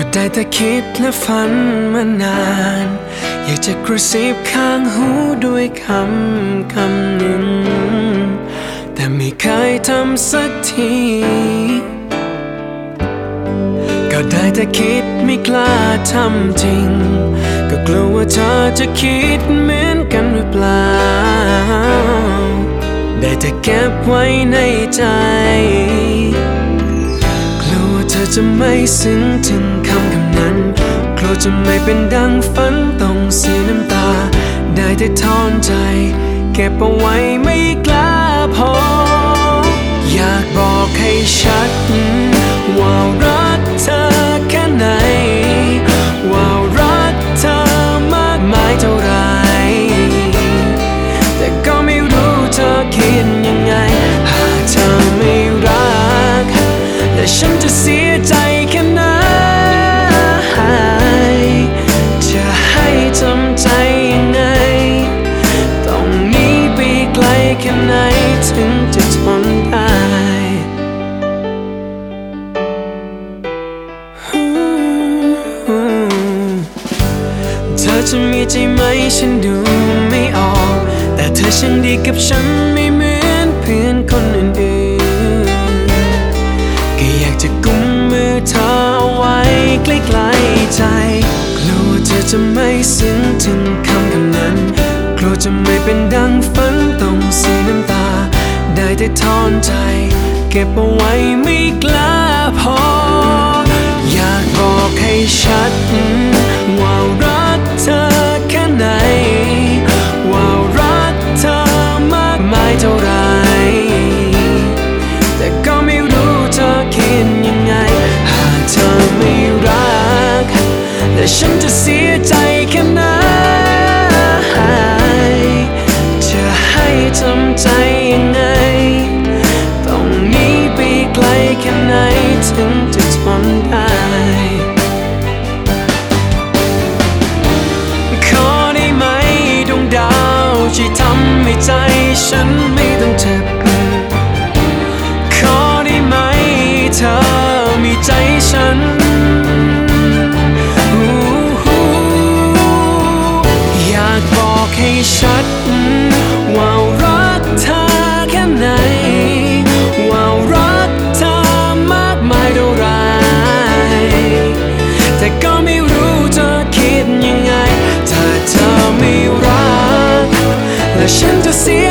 ก็ได้แต่คิดและฝันมานาน อยากจะกระซิบข้างหูด้วยคำคำหนึ่ง แต่ไม่เคยทำสักที ก็ได้แต่คิดไม่กล้าทำจริง ก็กลัวว่าเธอจะคิดเหมือนกันหรือเปล่า ได้แต่เก็บไว้ในใจ จะไม่ซึ้งถึงคำคำนั้น กลัวจะไม่เป็นดังฝันต้องเสียน้ำตา ได้แต่ทอนใจ เก็บเอาไว้ไม่กล้าพอ อจะมีใจไหมฉันดูไม่ออก แต่เธอช่างดีกับฉันไม่เหมือนเพื่อนคนอื่นๆ ก็อยากจะกุมมือเธอเอาไว้ใกล้ๆใจ กลัวเธอจะไม่ซึ้งถึงคำคำนั้น กลัวจะไม่เป็นดังฝันต้องเสียน้ำตา ได้แต่ทอนใจ เก็บเอาไว้ไม่กล้าพอ อยากบอกให้ชัด ฉันจะเสียใจแค่ไหนจะให้ทำใจยังไง ต้องหนีไปไกลแค่ไหนถึงจะทนได้ขอได้ไหมดวงดาวช่วยทำให้ใจฉันไม่ต้องเจ็บขอได้ไหมเธอมีใจฉัน ว่ารักเธอแค่ไหน ว่ารักเธอมากมายเท่าไร แต่ก็ไม่รู้จะคิดยังไง ถ้าเธอไม่รัก และฉันจะเสีย